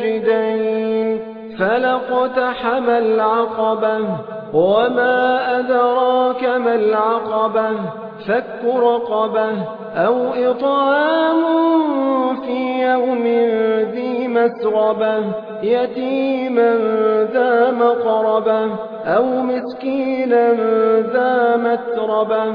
النجدين فلقتحم العقبة وما أدراك ما العقبة فك رقبة أو إطعام في يوم ذي مسربة يتيما ذا مقربة أو مسكينا ذا متربة